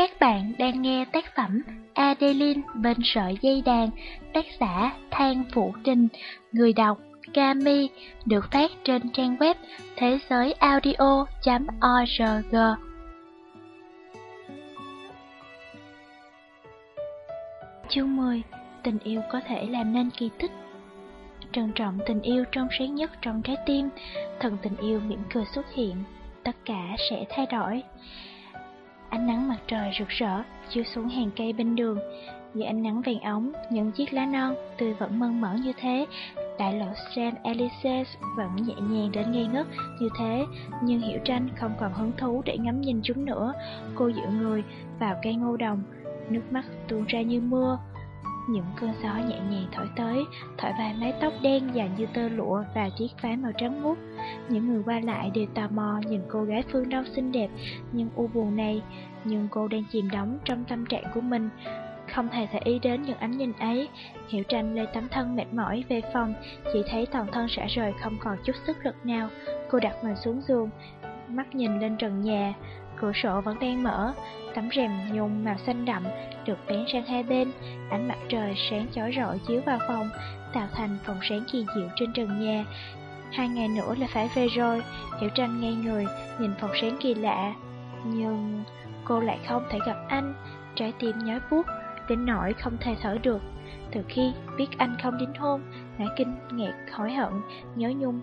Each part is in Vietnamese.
Các bạn đang nghe tác phẩm Adeline bên sợi dây đàn, tác giả Thang Phụ Trình, người đọc Kami, được phát trên trang web thế giới audio.org. Chương 10 Tình yêu có thể làm nên kỳ tích Trân trọng tình yêu trong sáng nhất trong trái tim Thần tình yêu mỉm cười xuất hiện Tất cả sẽ thay đổi Ánh nắng mặt trời rực rỡ chiếu xuống hàng cây bên đường. Dưới ánh nắng vàng ống, những chiếc lá non tươi vẫn mơn mởn như thế. Đại lộ Saint Elises vẫn nhẹ nhàng đến ngây ngất như thế, nhưng Hiểu Tranh không còn hứng thú để ngắm nhìn chúng nữa. Cô dựa người vào cây ngô đồng, nước mắt tuôn ra như mưa. Những cơn gió nhẹ nhàng thổi tới, thổi vài mái tóc đen dài như tơ lụa và chiếc váy màu trắng muốt. Những người qua lại đều tò mò nhìn cô gái phương Đông xinh đẹp nhưng u buồn này, nhưng cô đang chìm đắm trong tâm trạng của mình. Không hề thể ý đến những ánh nhìn ấy, Hiểu Tranh lê tấm thân mệt mỏi về phòng, chỉ thấy toàn thân xả rời không còn chút sức lực nào. Cô đặt mình xuống giường, mắt nhìn lên trần nhà, cửa sổ vẫn đang mở, tấm rèm nhung màu xanh đậm được bén sang hai bên, ánh mặt trời sáng chói rọi chiếu vào phòng, tạo thành phòng sáng kỳ diệu trên trần nhà. Hai ngày nữa là phải về rồi, Hiểu Tranh ngay người, nhìn phòng sáng kỳ lạ. Nhưng cô lại không thể gặp anh, trái tim nhói buốt, đến nỗi không thể thở được. Từ khi biết anh không đính hôn, nãy kinh ngạc hối hận, nhớ nhung,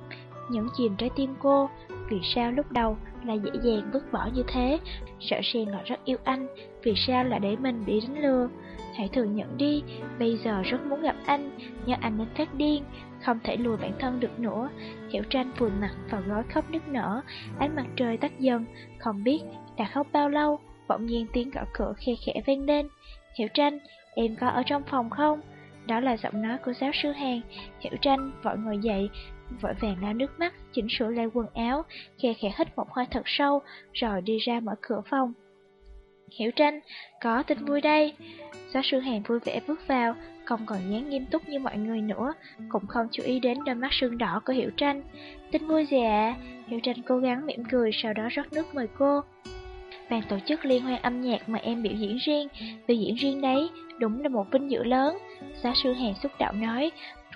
những chìm trái tim cô, vì sao lúc đầu là dễ dàng vứt bỏ như thế, sợ sen là rất yêu anh, vì sao lại để mình bị đánh lừa. Hãy thừa nhận đi, bây giờ rất muốn gặp anh, nhưng anh nên phát điên, không thể lùi bản thân được nữa. Hiểu tranh vùi mặt vào gói khóc nức nở, ánh mặt trời tắt dần, không biết đã khóc bao lâu, bỗng nhiên tiếng gõ cửa khe khẽ vang lên. Hiểu tranh, em có ở trong phòng không? Đó là giọng nói của giáo sư Hàn. Hiểu tranh vội ngồi dậy, vội vàng lau nước mắt, chỉnh sửa lại quần áo, khe khẽ hít một hơi thật sâu, rồi đi ra mở cửa phòng. Hiểu tranh, có tin vui đây. Giáo sư Hàn vui vẻ bước vào, không còn dáng nghiêm túc như mọi người nữa, cũng không chú ý đến đôi mắt sưng đỏ của Hiểu tranh. Tin vui gì ạ? À? Hiểu tranh cố gắng mỉm cười, sau đó rót nước mời cô. Ban tổ chức liên hoan âm nhạc mà em biểu diễn riêng, vì diễn riêng đấy, đúng là một vinh dự lớn. Giáo sư Hàn xúc động nói,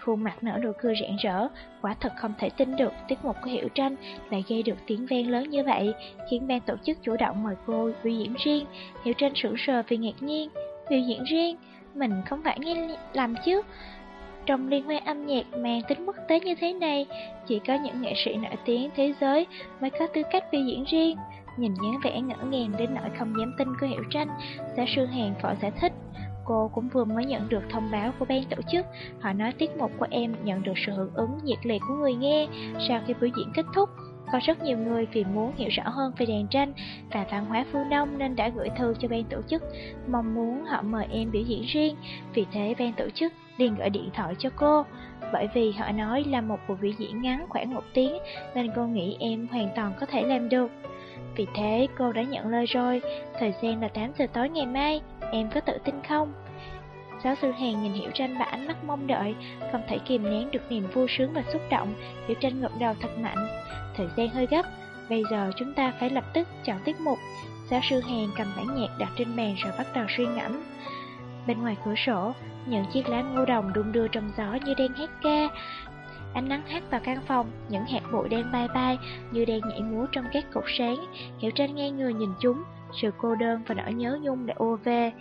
khuôn mặt nở nụ cười rạng rỡ, quả thật không thể tin được tiết mục của Hiểu Tranh lại gây được tiếng vang lớn như vậy, khiến ban tổ chức chủ động mời cô biểu diễn riêng. Hiểu Tranh sững sờ vì ngạc nhiên, biểu diễn riêng, mình không phải nghe làm chứ. Trong liên hoan âm nhạc mang tính quốc tế như thế này, chỉ có những nghệ sĩ nổi tiếng thế giới mới có tư cách biểu diễn riêng. Nhìn dáng vẻ ngỡ ngàng đến nỗi không dám tin của Hiểu Tranh, giáo sư Hàn vội giải thích. Cô cũng vừa mới nhận được thông báo của ban tổ chức, họ nói tiết mục của em nhận được sự hưởng ứng nhiệt liệt của người nghe sau khi biểu diễn kết thúc. Có rất nhiều người vì muốn hiểu rõ hơn về đàn tranh và văn hóa phương Đông nên đã gửi thư cho ban tổ chức, mong muốn họ mời em biểu diễn riêng. Vì thế ban tổ chức liền gọi điện thoại cho cô. Bởi vì họ nói là một buổi biểu diễn ngắn khoảng một tiếng nên cô nghĩ em hoàn toàn có thể làm được. Vì thế cô đã nhận lời rồi, thời gian là 8 giờ tối ngày mai, em có tự tin không? Giáo sư Hàn nhìn Hiểu Tranh và ánh mắt mong đợi, không thể kìm nén được niềm vui sướng và xúc động, Hiểu Tranh ngậm đầu thật mạnh. Thời gian hơi gấp, bây giờ chúng ta phải lập tức chọn tiết mục. Giáo sư Hàn cầm bản nhạc đặt trên bàn rồi bắt đầu suy ngẫm. Bên ngoài cửa sổ, những chiếc lá ngô đồng đung đưa trong gió như đang hát ca. Ánh nắng hắt vào căn phòng, những hạt bụi đen bay bay như đang nhảy múa trong các cột sáng. Hiểu tranh ngay người nhìn chúng, sự cô đơn và nỗi nhớ nhung đã ùa về.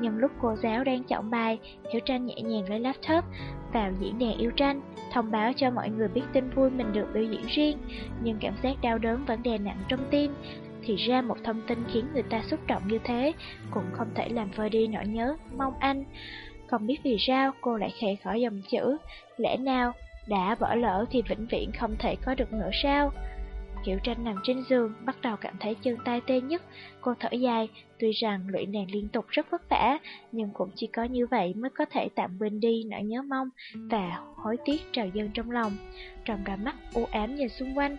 Nhân lúc cô giáo đang chọn bài, Hiểu tranh nhẹ nhàng lấy laptop vào diễn đàn yêu tranh, thông báo cho mọi người biết tin vui mình được biểu diễn riêng. Nhưng cảm giác đau đớn vẫn đè nặng trong tim. Thì ra một thông tin khiến người ta xúc động như thế, cũng không thể làm vơi đi nỗi nhớ, mong anh. Không biết vì sao cô lại khẽ khỏi dòng chữ, lẽ nào đã bỏ lỡ thì vĩnh viễn không thể có được nữa sao? Hiểu tranh nằm trên giường, bắt đầu cảm thấy chân tay tê nhất. Cô thở dài, tuy rằng luyện đàn liên tục rất vất vả, nhưng cũng chỉ có như vậy mới có thể tạm quên đi nỗi nhớ mong và hối tiếc trào dâng trong lòng. Trong cả mắt u ám nhìn xung quanh,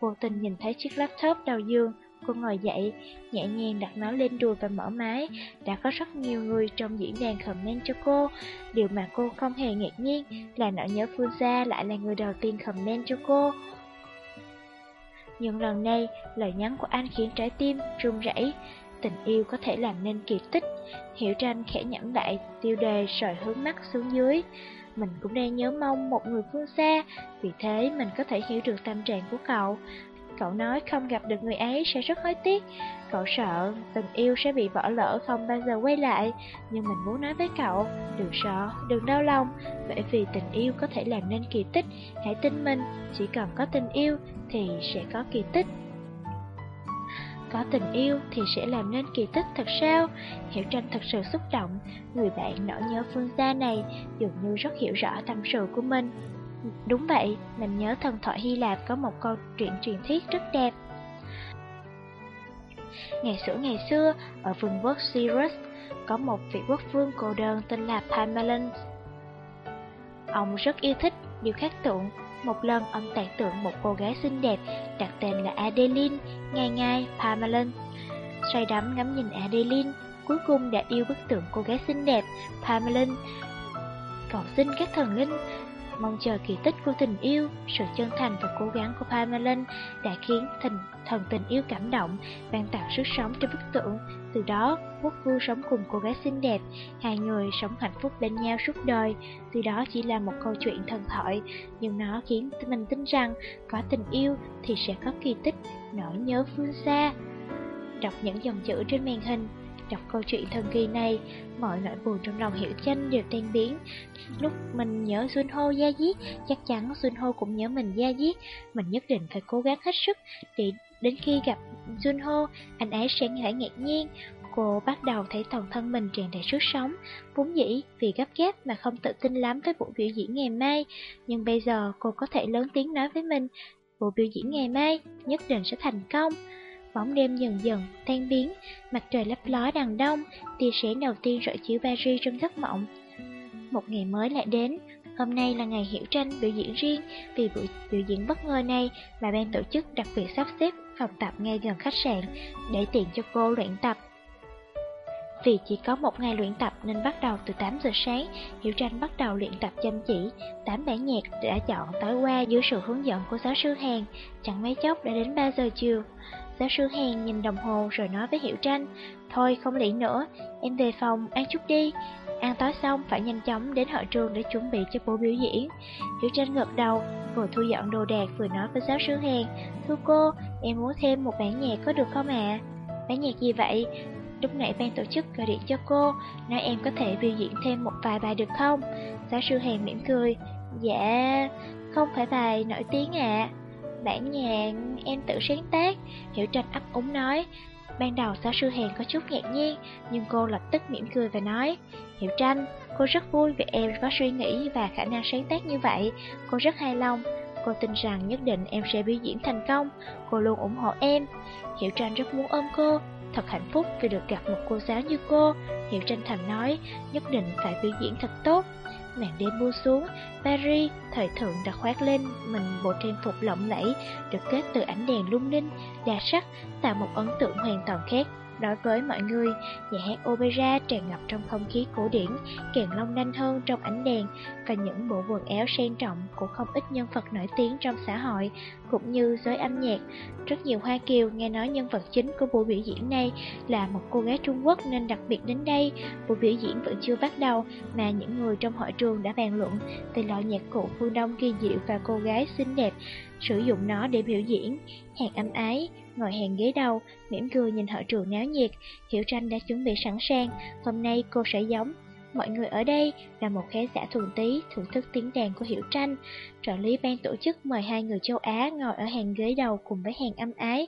vô tình nhìn thấy chiếc laptop đầu giường, Cô ngồi dậy, nhẹ nhàng đặt nó lên đùi và mở máy. Đã có rất nhiều người trong diễn đàn comment cho cô. Điều mà cô không hề ngạc nhiên là nỗi nhớ Phương Gia lại là người đầu tiên comment cho cô. Nhưng lần này, lời nhắn của anh khiến trái tim run rẩy. tình yêu có thể làm nên kỳ tích. Hiểu tranh khẽ nhẫm lại, tiêu đề rồi hướng mắt xuống dưới. Mình cũng đang nhớ mong một người phương xa, vì thế mình có thể hiểu được tâm trạng của cậu. Cậu nói không gặp được người ấy sẽ rất hối tiếc. Cậu sợ tình yêu sẽ bị bỏ lỡ không bao giờ quay lại. Nhưng mình muốn nói với cậu, đừng sợ, đừng đau lòng. Bởi vì tình yêu có thể làm nên kỳ tích. Hãy tin mình, chỉ cần có tình yêu thì sẽ có kỳ tích. Có tình yêu thì sẽ làm nên kỳ tích thật sao? Hiểu tranh thật sự xúc động, người bạn nỗi nhớ phương xa này dường như rất hiểu rõ tâm sự của mình. Đúng vậy, mình nhớ thần thoại Hy Lạp có một câu chuyện truyền thuyết rất đẹp. Ngày xưa ngày xưa, ở vương quốc Cyrus, có một vị quốc vương cô đơn tên là Pamelon. Ông rất yêu thích điều khắc tượng. Một lần ông tạc tượng một cô gái xinh đẹp, đặt tên là Adeline, ngày ngày Pamelon. Say đắm ngắm nhìn Adeline, cuối cùng đã yêu bức tượng cô gái xinh đẹp, Pamelon. Cầu xin các thần linh mong chờ kỳ tích của tình yêu, sự chân thành và cố gắng của Pamela đã khiến thần, thần tình yêu cảm động, ban tặng sức sống cho bức tượng. Từ đó, quốc vua sống cùng cô gái xinh đẹp, hai người sống hạnh phúc bên nhau suốt đời. Từ đó chỉ là một câu chuyện thần thoại, nhưng nó khiến mình tin rằng có tình yêu thì sẽ có kỳ tích, nỗi nhớ phương xa. Đọc những dòng chữ trên màn hình, Đọc câu chuyện thần kỳ này, mọi nỗi buồn trong lòng Hiểu Chanh đều tan biến. Lúc mình nhớ Xuân Hô gia diết, chắc chắn Xuân Hô cũng nhớ mình gia diết. Mình nhất định phải cố gắng hết sức để đến khi gặp Xuân Hô, anh ấy sẽ phải ngạc nhiên. Cô bắt đầu thấy toàn thân mình tràn đầy sức sống, vốn dĩ vì gấp gáp mà không tự tin lắm với buổi biểu diễn ngày mai. Nhưng bây giờ cô có thể lớn tiếng nói với mình, buổi biểu diễn ngày mai nhất định sẽ thành công. Bóng đêm dần dần tan biến, mặt trời lấp ló đằng đông, tia sáng đầu tiên rọi chiếu Paris trong giấc mộng. Một ngày mới lại đến, hôm nay là ngày hiểu tranh biểu diễn riêng, vì buổi biểu diễn bất ngờ này mà ban tổ chức đặc biệt sắp xếp phòng tập ngay gần khách sạn để tiện cho cô luyện tập. Vì chỉ có một ngày luyện tập nên bắt đầu từ 8 giờ sáng, Hiểu Tranh bắt đầu luyện tập chăm chỉ. Tám bản nhạc đã chọn tối qua dưới sự hướng dẫn của giáo sư Hàn, chẳng mấy chốc đã đến 3 giờ chiều. Giáo sư Hèn nhìn đồng hồ rồi nói với Hiểu Tranh Thôi không luyện nữa, em về phòng ăn chút đi Ăn tối xong phải nhanh chóng đến hội trường để chuẩn bị cho buổi biểu diễn Hiểu Tranh gật đầu, vừa thu dọn đồ đạc vừa nói với giáo sư Hèn Thưa cô, em muốn thêm một bản nhạc có được không ạ? À? Bản nhạc gì vậy? Lúc nãy ban tổ chức gọi điện cho cô, nói em có thể biểu diễn thêm một vài bài được không? Giáo sư Hèn mỉm cười Dạ, không phải bài nổi tiếng ạ à bản nhạc em tự sáng tác Hiểu Tranh ấp úng nói. Ban đầu giáo sư Hèn có chút ngạc nhiên Nhưng cô lập tức mỉm cười và nói Hiểu Tranh, cô rất vui vì em có suy nghĩ và khả năng sáng tác như vậy. Cô rất hài lòng. Cô tin rằng nhất định em sẽ biểu diễn thành công. Cô luôn ủng hộ em. Hiểu Tranh rất muốn ôm cô Thật hạnh phúc vì được gặp một cô giáo như cô. Hiểu Tranh thầm nói Nhất định phải biểu diễn thật tốt. Màn đêm buông xuống, Paris, thời thượng đã khoác lên mình bộ trang phục lộng lẫy, được kết từ ánh đèn lung linh, đa sắc, tạo một ấn tượng hoàn toàn khác. Đối với mọi người, nhà hát opera tràn ngập trong không khí cổ điển, càng long lanh hơn trong ánh đèn và những bộ quần áo sang trọng của không ít nhân vật nổi tiếng trong xã hội, cũng như giới âm nhạc. Rất nhiều Hoa Kiều nghe nói nhân vật chính của buổi biểu diễn này là một cô gái Trung Quốc nên đặc biệt đến đây. Buổi biểu diễn vẫn chưa bắt đầu mà những người trong hội trường đã bàn luận về loại nhạc cụ phương Đông kỳ diệu và cô gái xinh đẹp sử dụng nó để biểu diễn. Hàng âm ái, ngồi hàng ghế đầu, mỉm cười nhìn hội trường náo nhiệt, Hiểu Tranh đã chuẩn bị sẵn sàng, hôm nay cô sẽ giống. Mọi người ở đây là một khán giả thuần tí thưởng thức tiếng đàn của Hiểu Tranh. Trợ lý ban tổ chức mời hai người châu Á ngồi ở hàng ghế đầu cùng với hàng âm ái.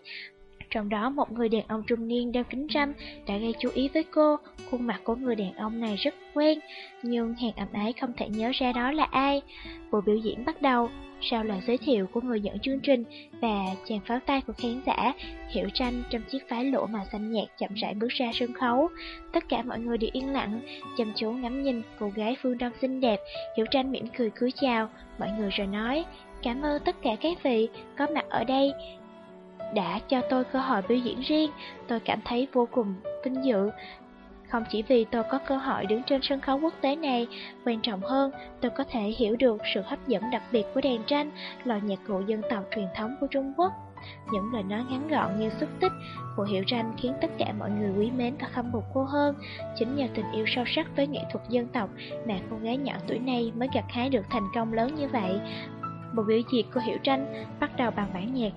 Trong đó một người đàn ông trung niên đeo kính râm đã gây chú ý với cô, khuôn mặt của người đàn ông này rất quen, nhưng hàng ẩm ái không thể nhớ ra đó là ai. Buổi biểu diễn bắt đầu, sau lời giới thiệu của người dẫn chương trình và chàng pháo tay của khán giả, Hiểu Tranh trong chiếc váy lỗ màu xanh nhạt chậm rãi bước ra sân khấu. Tất cả mọi người đều yên lặng, chăm chú ngắm nhìn cô gái phương Đông xinh đẹp, Hiểu Tranh mỉm cười cúi chào, mọi người rồi nói, cảm ơn tất cả các vị có mặt ở đây, đã cho tôi cơ hội biểu diễn riêng, tôi cảm thấy vô cùng vinh dự. Không chỉ vì tôi có cơ hội đứng trên sân khấu quốc tế này, quan trọng hơn, tôi có thể hiểu được sự hấp dẫn đặc biệt của đèn tranh, loại nhạc cụ dân tộc truyền thống của Trung Quốc. Những lời nói ngắn gọn như xúc tích của Hiểu Tranh khiến tất cả mọi người quý mến và khâm phục cô hơn. Chính nhờ tình yêu sâu sắc với nghệ thuật dân tộc mà cô gái nhỏ tuổi này mới gặt hái được thành công lớn như vậy. Một biểu diễn của Hiểu Tranh bắt đầu bằng bản nhạc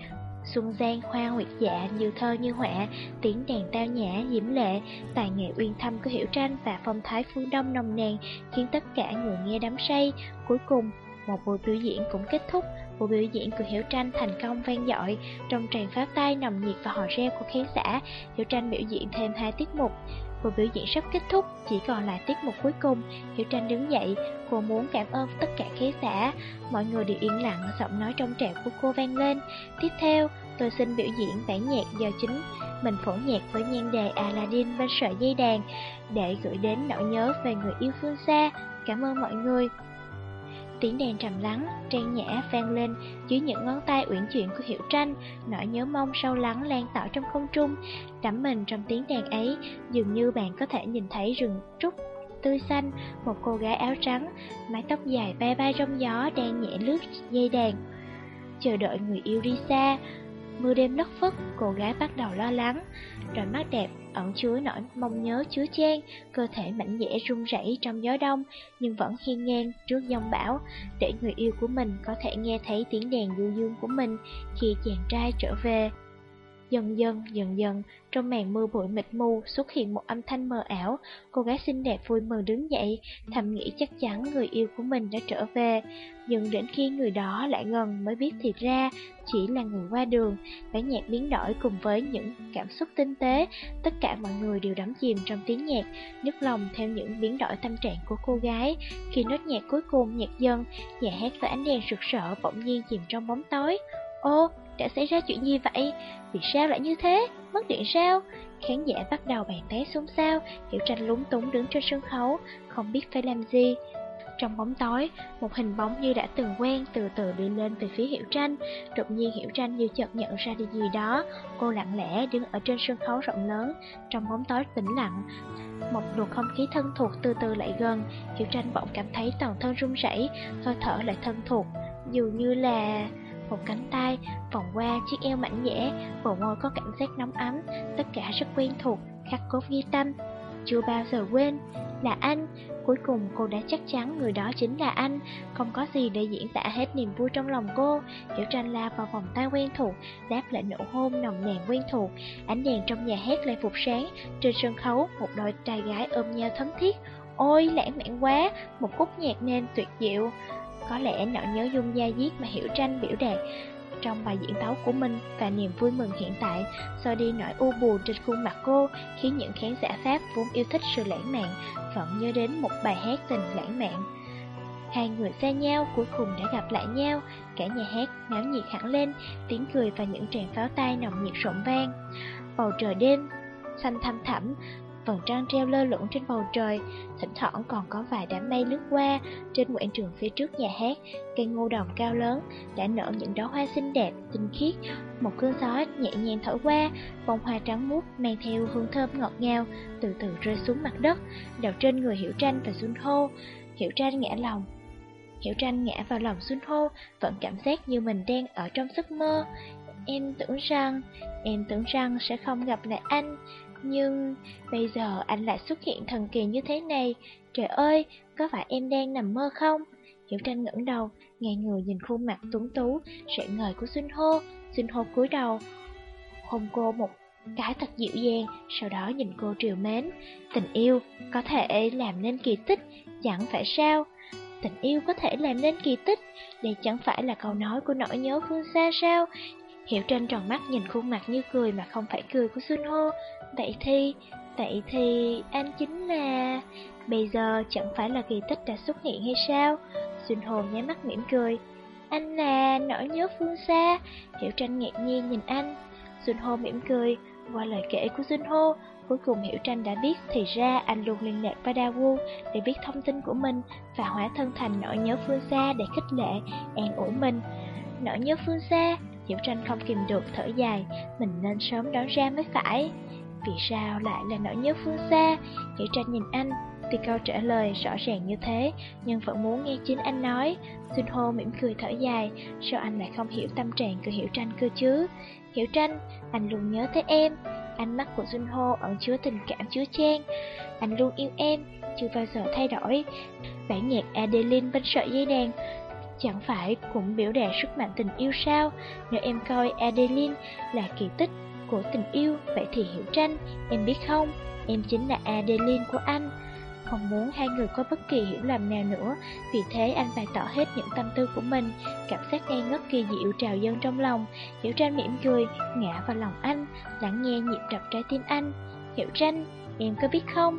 Xuân gian hoa nguyệt dạ như thơ như họa, tiếng đàn tao nhã, diễm lệ, tài nghệ uyên thâm của Hiểu Tranh và phong thái phương đông nồng nàn khiến tất cả người nghe đắm say. Cuối cùng, một buổi biểu diễn cũng kết thúc, buổi biểu diễn của Hiểu Tranh thành công vang dội, trong tràn pháo tay nồng nhiệt và hò reo của khán giả, Hiểu Tranh biểu diễn thêm hai tiết mục. Buổi biểu diễn sắp kết thúc, chỉ còn lại tiết mục cuối cùng, Hiểu Tranh đứng dậy, cô muốn cảm ơn tất cả khán giả. Mọi người đều yên lặng, giọng nói trong trẻo của cô vang lên. Tiếp theo, tôi xin biểu diễn bản nhạc do chính mình phổ nhạc với nhan đề Aladdin bên sợi dây đàn để gửi đến nỗi nhớ về người yêu phương xa. Cảm ơn mọi người. Tiếng đàn trầm lắng, trang nhã vang lên dưới những ngón tay uyển chuyển của Hiểu Tranh, nỗi nhớ mong sâu lắng lan tỏa trong không trung. Đắm mình trong tiếng đàn ấy, dường như bạn có thể nhìn thấy rừng trúc tươi xanh, một cô gái áo trắng, mái tóc dài bay bay trong gió đang nhẹ lướt dây đàn. Chờ đợi người yêu đi xa, mưa đêm lất phất, cô gái bắt đầu lo lắng. Đôi mắt đẹp ẩn chứa nỗi mong nhớ chứa chan, cơ thể mảnh dẻ run rẩy trong gió đông, nhưng vẫn hiên ngang trước dông bão, để người yêu của mình có thể nghe thấy tiếng đàn du dương của mình khi chàng trai trở về. Dần dần, dần dần, trong màn mưa bụi mịt mù xuất hiện một âm thanh mờ ảo, cô gái xinh đẹp vui mừng đứng dậy, thầm nghĩ chắc chắn người yêu của mình đã trở về. nhưng đến khi người đó lại gần mới biết thiệt ra chỉ là người qua đường, bản nhạc biến đổi cùng với những cảm xúc tinh tế, tất cả mọi người đều đắm chìm trong tiếng nhạc, nức lòng theo những biến đổi tâm trạng của cô gái. Khi nốt nhạc cuối cùng nhạc dần, nhà hát và ánh đèn rực rỡ bỗng nhiên chìm trong bóng tối. Ô, đã xảy ra chuyện gì vậy? Vì sao lại như thế? Mất điện sao? Khán giả bắt đầu bàn tán xôn xao, Hiểu Tranh lúng túng đứng trên sân khấu, không biết phải làm gì. Trong bóng tối, một hình bóng như đã từng quen từ từ đi lên về phía Hiểu Tranh. Đột nhiên Hiểu Tranh như chợt nhận ra điều gì đó. Cô lặng lẽ đứng ở trên sân khấu rộng lớn, trong bóng tối tĩnh lặng. Một luồng không khí thân thuộc từ từ lại gần, Hiểu Tranh bỗng cảm thấy toàn thân run rẩy, hơi thở lại thân thuộc, dường như là một cánh tay vòng qua chiếc eo mảnh dẻ, bộ môi có cảm giác nóng ấm, tất cả rất quen thuộc, khắc cốt ghi tâm. Chưa bao giờ quên, là anh. Cuối cùng cô đã chắc chắn người đó chính là anh, không có gì để diễn tả hết niềm vui trong lòng cô. Hiểu tranh la vào vòng tay quen thuộc, đáp lại nụ hôn nồng nàn quen thuộc. Ánh đèn trong nhà hát lại phục sáng, trên sân khấu một đôi trai gái ôm nhau thấm thiết. Ôi, lãng mạn quá, một khúc nhạc nên tuyệt diệu. Có lẽ nỗi nhớ dung gia diết mà Hiểu Tranh biểu đạt trong bài diễn tấu của mình và niềm vui mừng hiện tại xóa đi nỗi u buồn trên khuôn mặt cô khiến những khán giả Pháp vốn yêu thích sự lãng mạn vẫn nhớ đến một bài hát tình lãng mạn. Hai người xa nhau cuối cùng đã gặp lại nhau, cả nhà hát náo nhiệt hẳn lên, tiếng cười và những tràng pháo tay nồng nhiệt rộn vang. Bầu trời đêm, xanh thăm thẳm, vầng trăng treo lơ lửng trên bầu trời, thỉnh thoảng còn có vài đám mây lướt qua. Trên quảng trường phía trước nhà hát, cây ngô đồng cao lớn đã nở những đóa hoa xinh đẹp, tinh khiết. Một cơn gió nhẹ nhàng thổi qua, bông hoa trắng muốt mang theo hương thơm ngọt ngào, từ từ rơi xuống mặt đất, đậu trên người Hiểu Tranh và Xuân Hô. Hiểu Tranh ngã lòng, Hiểu Tranh ngã vào lòng Xuân Hô, vẫn cảm giác như mình đang ở trong giấc mơ. Em tưởng rằng, em tưởng rằng sẽ không gặp lại anh, nhưng bây giờ anh lại xuất hiện thần kỳ như thế này. Trời ơi, có phải em đang nằm mơ không? Hiểu tranh ngẩng đầu, ngay người nhìn khuôn mặt tuấn tú, rạng ngời của Xuân Hô. Xuân Hô cúi đầu, hôn cô một cái thật dịu dàng, sau đó nhìn cô triều mến. Tình yêu có thể làm nên kỳ tích, chẳng phải sao? Tình yêu có thể làm nên kỳ tích, đây chẳng phải là câu nói của nỗi nhớ phương xa sao? Hiểu tranh tròn mắt nhìn khuôn mặt như cười mà không phải cười của Xuân Hô, Vậy thì, vậy thì anh chính là... Bây giờ chẳng phải là kỳ tích đã xuất hiện hay sao? Xuân Hồn nháy mắt mỉm cười. Anh là nỗi nhớ phương xa. Hiểu tranh ngạc nhiên nhìn anh. Xuân Hô mỉm cười. Qua lời kể của Xuân Hô, cuối cùng Hiểu Tranh đã biết thì ra anh luôn liên lạc với Dawu để biết thông tin của mình và hóa thân thành nỗi nhớ phương xa để khích lệ, an ủi mình. Nỗi nhớ phương xa, Hiểu Tranh không kìm được thở dài, mình nên sớm đón ra mới phải. Vì sao lại là nỗi nhớ phương xa? Hiểu tranh nhìn anh, Tuy câu trả lời rõ ràng như thế, nhưng vẫn muốn nghe chính anh nói. Xuân Hô mỉm cười thở dài, sao anh lại không hiểu tâm trạng của Hiểu Tranh cơ chứ? Hiểu Tranh, anh luôn nhớ tới em. Ánh mắt của Xuân Hô ẩn chứa tình cảm chứa chan. Anh luôn yêu em, chưa bao giờ thay đổi. Bản nhạc Adeline bên sợi dây đàn chẳng phải cũng biểu đạt sức mạnh tình yêu sao? Nếu em coi Adeline là kỳ tích của tình yêu, vậy thì Hiểu Tranh, em biết không, em chính là Adeline của anh không muốn hai người có bất kỳ hiểu lầm nào nữa, vì thế anh bày tỏ hết những tâm tư của mình, cảm giác ngây ngất kỳ diệu trào dâng trong lòng. Hiểu tranh mỉm cười, ngã vào lòng anh, lắng nghe nhịp đập trái tim anh. Hiểu tranh, em có biết không?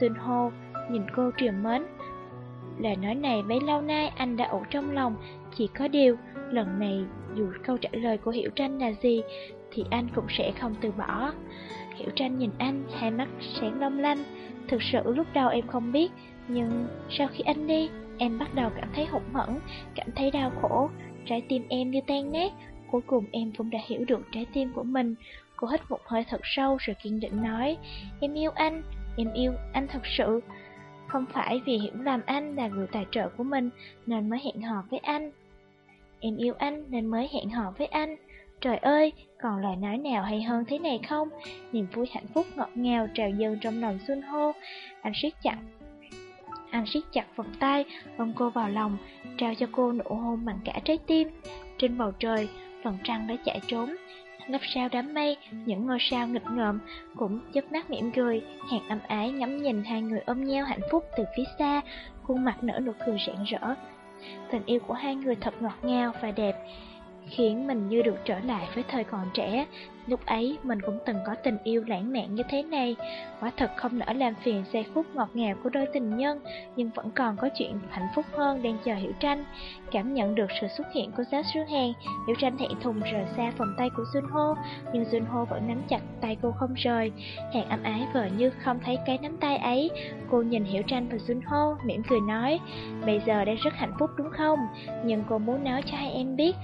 Tuyên hô, nhìn cô triều mến. Lời nói này bấy lâu nay anh đã ủ trong lòng, chỉ có điều, lần này dù câu trả lời của Hiểu tranh là gì, thì anh cũng sẽ không từ bỏ. Hiểu tranh nhìn anh, hai mắt sáng long lanh, Thực sự lúc đầu em không biết, nhưng sau khi anh đi, em bắt đầu cảm thấy hụt hẫng, cảm thấy đau khổ, trái tim em như tan nát. Cuối cùng em cũng đã hiểu được trái tim của mình. Cô hít một hơi thật sâu rồi kiên định nói, em yêu anh, em yêu anh thật sự. Không phải vì hiểu làm anh là người tài trợ của mình nên mới hẹn hò với anh. Em yêu anh nên mới hẹn hò với anh. Trời ơi, còn lời nói nào hay hơn thế này không? Niềm vui hạnh phúc ngọt ngào trào dâng trong lòng Xuân Hô. Anh siết chặt. Anh siết chặt vòng tay, ôm cô vào lòng, trao cho cô nụ hôn bằng cả trái tim. Trên bầu trời, phần trăng đã chạy trốn. Ngấp sao đám mây, những ngôi sao nghịch ngợm cũng chớp mắt mỉm cười, hạt âm ái ngắm nhìn hai người ôm nhau hạnh phúc từ phía xa, khuôn mặt nở nụ cười rạng rỡ. Tình yêu của hai người thật ngọt ngào và đẹp khiến mình như được trở lại với thời còn trẻ. Lúc ấy mình cũng từng có tình yêu lãng mạn như thế này. Quả thật không nỡ làm phiền giây phút ngọt ngào của đôi tình nhân, nhưng vẫn còn có chuyện hạnh phúc hơn đang chờ Hiểu Tranh. Cảm nhận được sự xuất hiện của giáo sư Hàn, Hiểu Tranh thẹn thùng rời xa vòng tay của Xuân Hô, nhưng Xuân Hô vẫn nắm chặt tay cô không rời. Hàn âm ái vờ như không thấy cái nắm tay ấy. Cô nhìn Hiểu Tranh và Xuân Hô, mỉm cười nói, bây giờ đang rất hạnh phúc đúng không? Nhưng cô muốn nói cho hai em biết,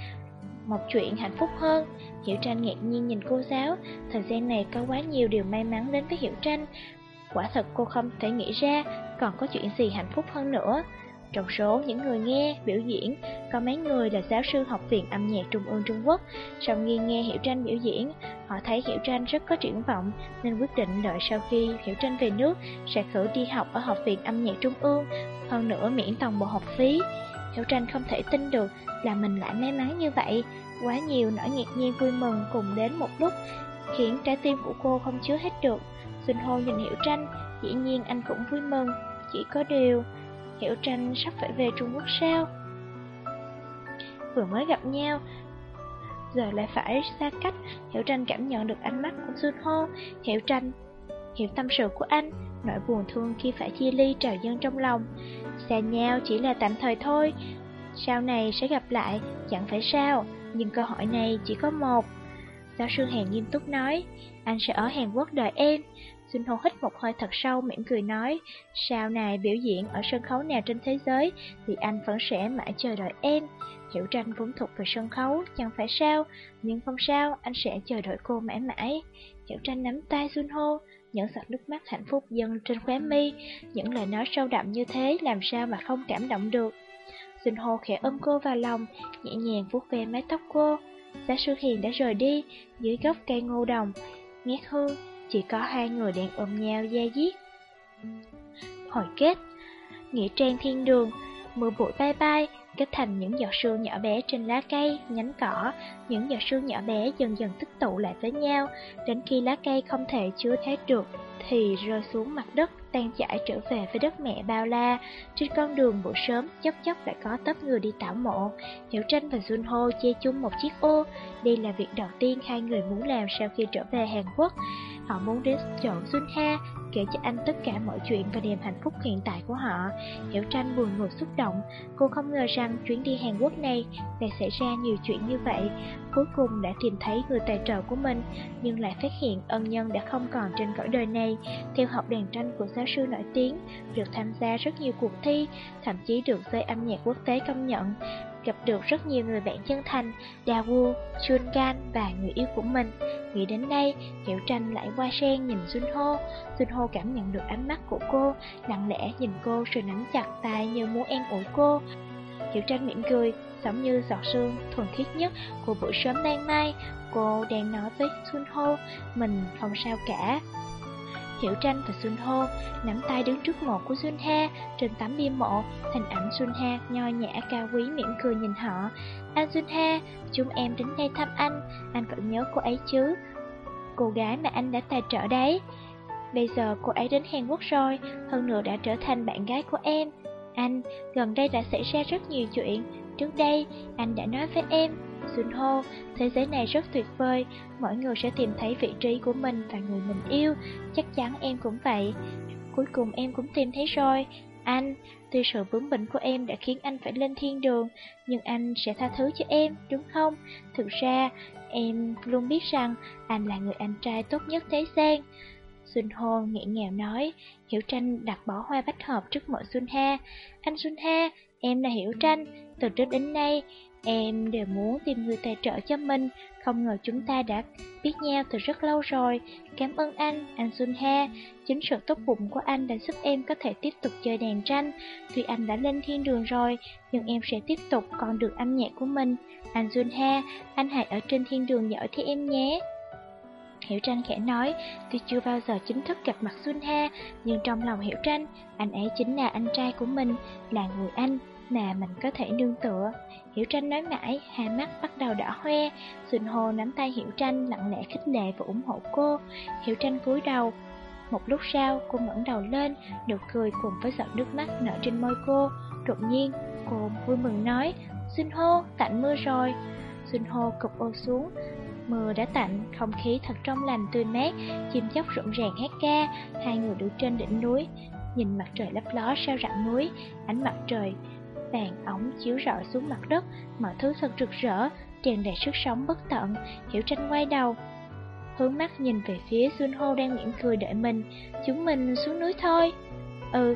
một chuyện hạnh phúc hơn. Hiểu Tranh ngạc nhiên nhìn cô giáo, thời gian này có quá nhiều điều may mắn đến với Hiểu Tranh. Quả thật cô không thể nghĩ ra còn có chuyện gì hạnh phúc hơn nữa. Trong số những người nghe, biểu diễn, có mấy người là giáo sư học viện âm nhạc Trung ương Trung Quốc. Sau khi nghe Hiểu Tranh biểu diễn, họ thấy Hiểu Tranh rất có triển vọng, nên quyết định đợi sau khi Hiểu Tranh về nước, sẽ cử đi học ở học viện âm nhạc Trung ương, hơn nữa miễn toàn bộ học phí. Hiểu Tranh không thể tin được là mình lại may mắn như vậy. Quá nhiều nỗi ngạc nhiên vui mừng cùng đến một lúc, khiến trái tim của cô không chứa hết được. Xuân Hô nhìn Hiểu Tranh, dĩ nhiên anh cũng vui mừng, chỉ có điều, Hiểu Tranh sắp phải về Trung Quốc sao? Vừa mới gặp nhau, giờ lại phải xa cách, Hiểu Tranh cảm nhận được ánh mắt của Xuân Hô, Hiểu Tranh, hiểu tâm sự của anh, nỗi buồn thương khi phải chia ly trào dâng trong lòng. Xa nhau chỉ là tạm thời thôi, sau này sẽ gặp lại, chẳng phải sao, nhưng câu hỏi này chỉ có một. Giáo sư Hàn nghiêm túc nói, anh sẽ ở Hàn Quốc đợi em. Xuân Hô hít một hơi thật sâu mỉm cười nói, sau này biểu diễn ở sân khấu nào trên thế giới thì anh vẫn sẽ mãi chờ đợi em. Hiểu tranh vốn thuộc về sân khấu, chẳng phải sao, nhưng không sao, anh sẽ chờ đợi cô mãi mãi. Hiểu tranh nắm tay Xuân Hô, những giọt nước mắt hạnh phúc dâng trên khóe mi, những lời nói sâu đậm như thế làm sao mà không cảm động được. Xuân Hồ khẽ ôm cô vào lòng, nhẹ nhàng vuốt ve mái tóc cô. Giá sư hiền đã rời đi, dưới gốc cây ngô đồng, ngát hương, chỉ có hai người đang ôm nhau da diết. Hồi kết Nghĩa trang thiên đường, mưa bụi bay bay, kết thành những giọt sương nhỏ bé trên lá cây, nhánh cỏ. Những giọt sương nhỏ bé dần dần tích tụ lại với nhau, đến khi lá cây không thể chứa hết được, thì rơi xuống mặt đất tan chảy trở về với đất mẹ bao la. Trên con đường buổi sớm, chốc chốc lại có tấp người đi tảo mộ. Hiểu Tranh và Junho che chung một chiếc ô. Đây là việc đầu tiên hai người muốn làm sau khi trở về Hàn Quốc. Họ muốn đến chỗ Xuân Ha, kể cho anh tất cả mọi chuyện và niềm hạnh phúc hiện tại của họ. Hiểu Tranh buồn ngùi xúc động, cô không ngờ rằng chuyến đi Hàn Quốc này lại xảy ra nhiều chuyện như vậy. Cuối cùng đã tìm thấy người tài trợ của mình, nhưng lại phát hiện ân nhân đã không còn trên cõi đời này. Theo học đàn tranh của giáo sư nổi tiếng, được tham gia rất nhiều cuộc thi, thậm chí được giới âm nhạc quốc tế công nhận gặp được rất nhiều người bạn chân thành, Đà Wu, Chun Gan và người yêu của mình. Nghĩ đến đây, Hiểu Tranh lại qua sen nhìn Jun Ho. Jun Ho cảm nhận được ánh mắt của cô, lặng lẽ nhìn cô rồi nắm chặt tay như muốn an ủi cô. Hiểu Tranh mỉm cười, giống như giọt sương thuần khiết nhất của buổi sớm đang mai. Cô đang nói với Jun Ho, mình không sao cả. Hiểu Tranh và Xuân Ho nắm tay đứng trước mộ của Xuân Ha trên tấm bia mộ, hình ảnh Xuân Ha nho nhã cao quý mỉm cười nhìn họ. Anh Xuân Ha, chúng em đến đây thăm anh, anh vẫn nhớ cô ấy chứ? Cô gái mà anh đã tài trợ đấy. Bây giờ cô ấy đến Hàn Quốc rồi, hơn nữa đã trở thành bạn gái của em. Anh, gần đây đã xảy ra rất nhiều chuyện. Trước đây, anh đã nói với em, Xuân Ho, thế giới này rất tuyệt vời, mỗi người sẽ tìm thấy vị trí của mình và người mình yêu, chắc chắn em cũng vậy. Cuối cùng em cũng tìm thấy rồi, anh, tuy sự bướng bỉnh của em đã khiến anh phải lên thiên đường, nhưng anh sẽ tha thứ cho em, đúng không? Thực ra, em luôn biết rằng anh là người anh trai tốt nhất thế gian. Xuân Ho nghẹn ngào nói, Hiểu Tranh đặt bỏ hoa bách hợp trước mộ Xuân Ha. Anh Xuân Ha, em là Hiểu Tranh, từ trước đến nay, Em đều muốn tìm người tài trợ cho mình, không ngờ chúng ta đã biết nhau từ rất lâu rồi. Cảm ơn anh, anh Xuân Ha. Chính sự tốt bụng của anh đã giúp em có thể tiếp tục chơi đàn tranh. Tuy anh đã lên thiên đường rồi, nhưng em sẽ tiếp tục con đường âm nhạc của mình. Anh Xuân Ha, anh hãy ở trên thiên đường giỏi thế em nhé. Hiểu Tranh khẽ nói, tuy chưa bao giờ chính thức gặp mặt Xuân Ha, nhưng trong lòng Hiểu Tranh, anh ấy chính là anh trai của mình, là người anh mà mình có thể nương tựa. Hiểu Tranh nói mãi, hai mắt bắt đầu đỏ hoe, Xuân Hồ nắm tay Hiểu Tranh lặng lẽ khích lệ và ủng hộ cô. Hiểu Tranh cúi đầu. Một lúc sau, cô ngẩng đầu lên, nụ cười cùng với giọt nước mắt nở trên môi cô. Đột nhiên, cô vui mừng nói, Xuân Hô, tạnh mưa rồi. Xuân Hô cụp ô xuống, mưa đã tạnh, không khí thật trong lành tươi mát, chim chóc rộn ràng hát ca, hai người đứng trên đỉnh núi, nhìn mặt trời lấp ló sau rặng núi, ánh mặt trời vàng ống chiếu rọi xuống mặt đất, mọi thứ thật rực rỡ, tràn đầy sức sống bất tận. Hiểu tranh quay đầu, hướng mắt nhìn về phía Xuân Hô đang mỉm cười đợi mình. Chúng mình xuống núi thôi. Ừ,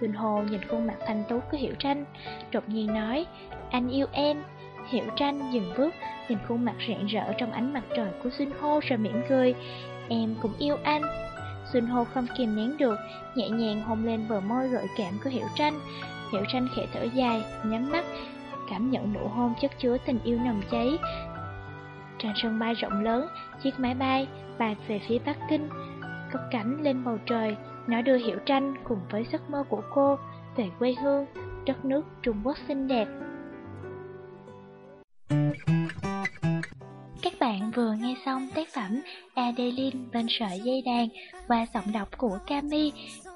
Xuân hô nhìn khuôn mặt thanh tú của Hiểu Tranh, đột nhiên nói, anh yêu em. Hiểu Tranh dừng bước, nhìn khuôn mặt rạng rỡ trong ánh mặt trời của Xuân Hô rồi mỉm cười, em cũng yêu anh. Xuân Hô không kìm nén được, nhẹ nhàng hôn lên bờ môi gợi cảm của Hiểu Tranh, Hiểu tranh khẽ thở dài, nhắm mắt, cảm nhận nụ hôn chất chứa tình yêu nồng cháy. Trên sân bay rộng lớn, chiếc máy bay bay về phía Bắc Kinh, cất cánh lên bầu trời, nó đưa Hiểu tranh cùng với giấc mơ của cô về quê hương, đất nước Trung Quốc xinh đẹp. Các bạn vừa nghe xong tác phẩm Adeline bên sợi dây đàn qua giọng đọc của Cami.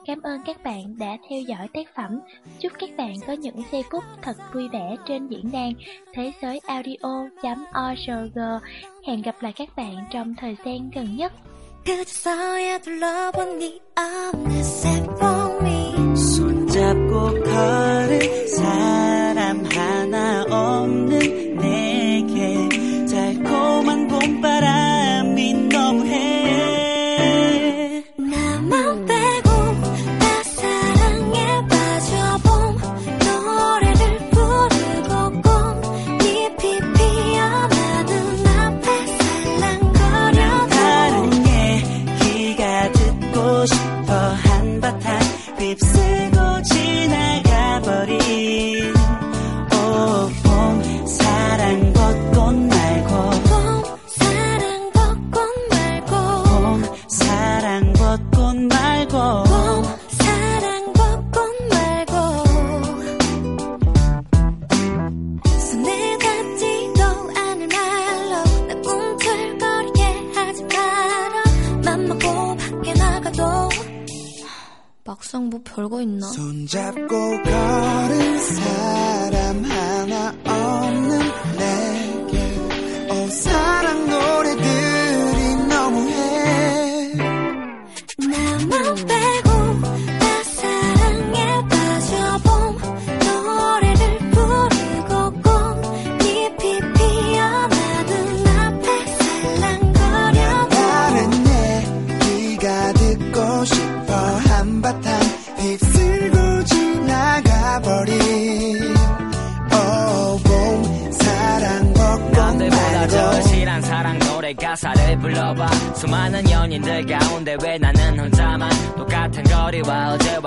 Cảm ơn các bạn đã theo dõi tác phẩm. Chúc các bạn có những giây phút thật vui vẻ trên diễn đàn thế giới audio.org. Hẹn gặp lại các bạn trong thời gian gần nhất. 그저서야 둘러본 어느새 봄이 손잡고 걸은 사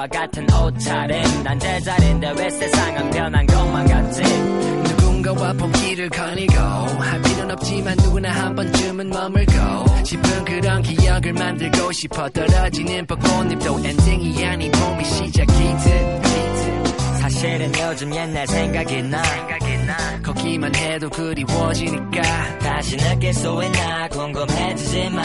어제와 같은 옷차림. 난 제자리인데 왜 세상은 변한 것만 같지? 누군가와 봄길을 거니고 할 필요는 없지만 누구나 한 번쯤은 머물고 싶은 그런 기억을 만들고 싶어 떨어지는 벚꽃잎도 엔딩이 아닌 봄이 시작이듯 사실은 요즘 옛날 생각이 나. 거기만 해도 그리워지니까 다시 느낄 수 있나 궁금해지지만